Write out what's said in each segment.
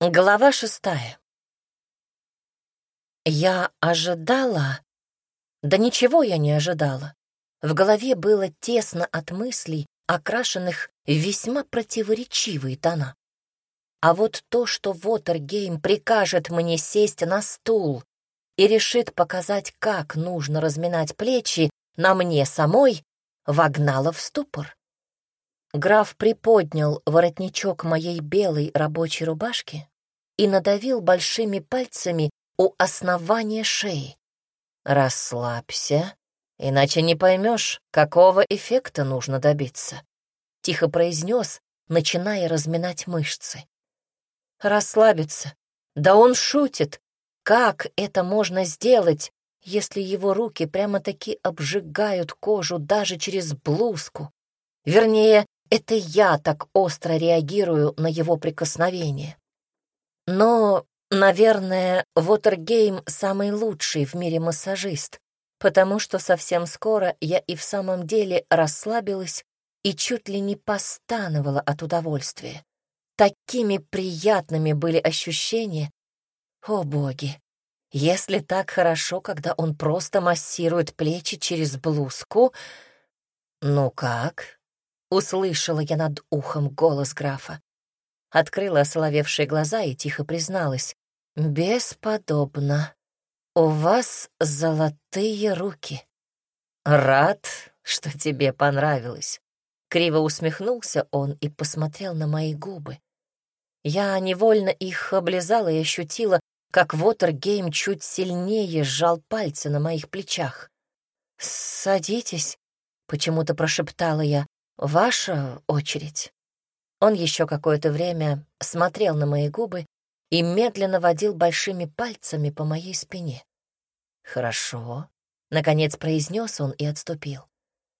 Глава шестая. Я ожидала... Да ничего я не ожидала. В голове было тесно от мыслей, окрашенных весьма противоречивые тона. А вот то, что Вотергейм прикажет мне сесть на стул и решит показать, как нужно разминать плечи на мне самой, вогнало в ступор. Граф приподнял воротничок моей белой рабочей рубашки и надавил большими пальцами у основания шеи. «Расслабься, иначе не поймешь, какого эффекта нужно добиться», — тихо произнес, начиная разминать мышцы. «Расслабиться? Да он шутит. Как это можно сделать, если его руки прямо-таки обжигают кожу даже через блузку? Вернее, это я так остро реагирую на его прикосновение. Но, наверное, Вотергейм самый лучший в мире массажист, потому что совсем скоро я и в самом деле расслабилась и чуть ли не постановала от удовольствия. Такими приятными были ощущения. О, боги! Если так хорошо, когда он просто массирует плечи через блузку... Ну как? Услышала я над ухом голос графа. Открыла осоловевшие глаза и тихо призналась. «Бесподобно. У вас золотые руки». «Рад, что тебе понравилось». Криво усмехнулся он и посмотрел на мои губы. Я невольно их облизала и ощутила, как Вотергейм чуть сильнее сжал пальцы на моих плечах. «Садитесь», — почему-то прошептала я, «Ваша очередь». Он еще какое-то время смотрел на мои губы и медленно водил большими пальцами по моей спине. «Хорошо», — наконец произнес он и отступил.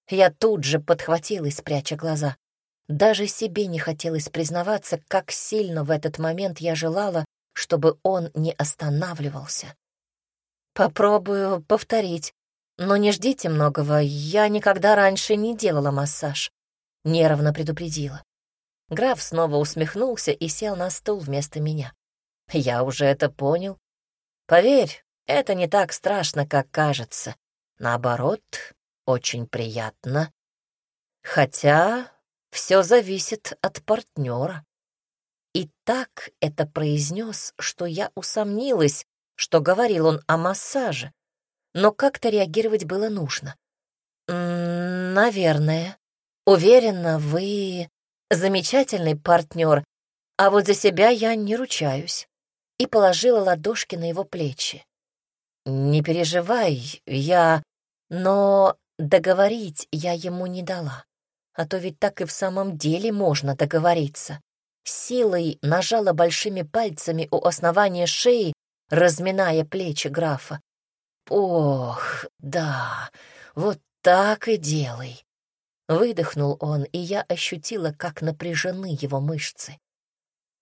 Я тут же подхватилась, пряча глаза. Даже себе не хотелось признаваться, как сильно в этот момент я желала, чтобы он не останавливался. «Попробую повторить, но не ждите многого, я никогда раньше не делала массаж нервно предупредила. Граф снова усмехнулся и сел на стул вместо меня. Я уже это понял. Поверь, это не так страшно, как кажется. Наоборот, очень приятно. Хотя все зависит от партнера. И так это произнес, что я усомнилась, что говорил он о массаже. Но как-то реагировать было нужно. «Наверное», Уверена, вы замечательный партнер, а вот за себя я не ручаюсь. И положила ладошки на его плечи. Не переживай, я... Но договорить я ему не дала. А то ведь так и в самом деле можно договориться. Силой нажала большими пальцами у основания шеи, разминая плечи графа. Ох, да, вот так и делай. Выдохнул он, и я ощутила, как напряжены его мышцы.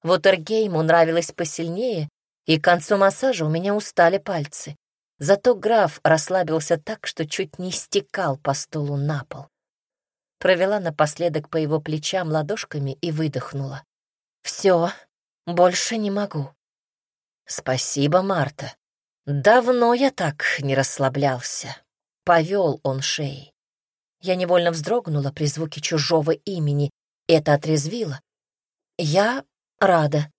Вотергейму нравилось посильнее, и к концу массажа у меня устали пальцы. Зато граф расслабился так, что чуть не стекал по столу на пол. Провела напоследок по его плечам ладошками и выдохнула. «Все, больше не могу». «Спасибо, Марта. Давно я так не расслаблялся». Повел он шеей. Я невольно вздрогнула при звуке чужого имени. Это отрезвило. Я рада.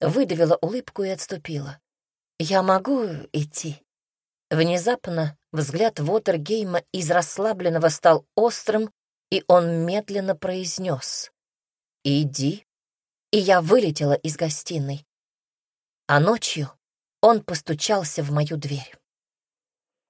Выдавила улыбку и отступила. Я могу идти. Внезапно взгляд Вотергейма из расслабленного стал острым, и он медленно произнес «Иди». И я вылетела из гостиной. А ночью он постучался в мою дверь.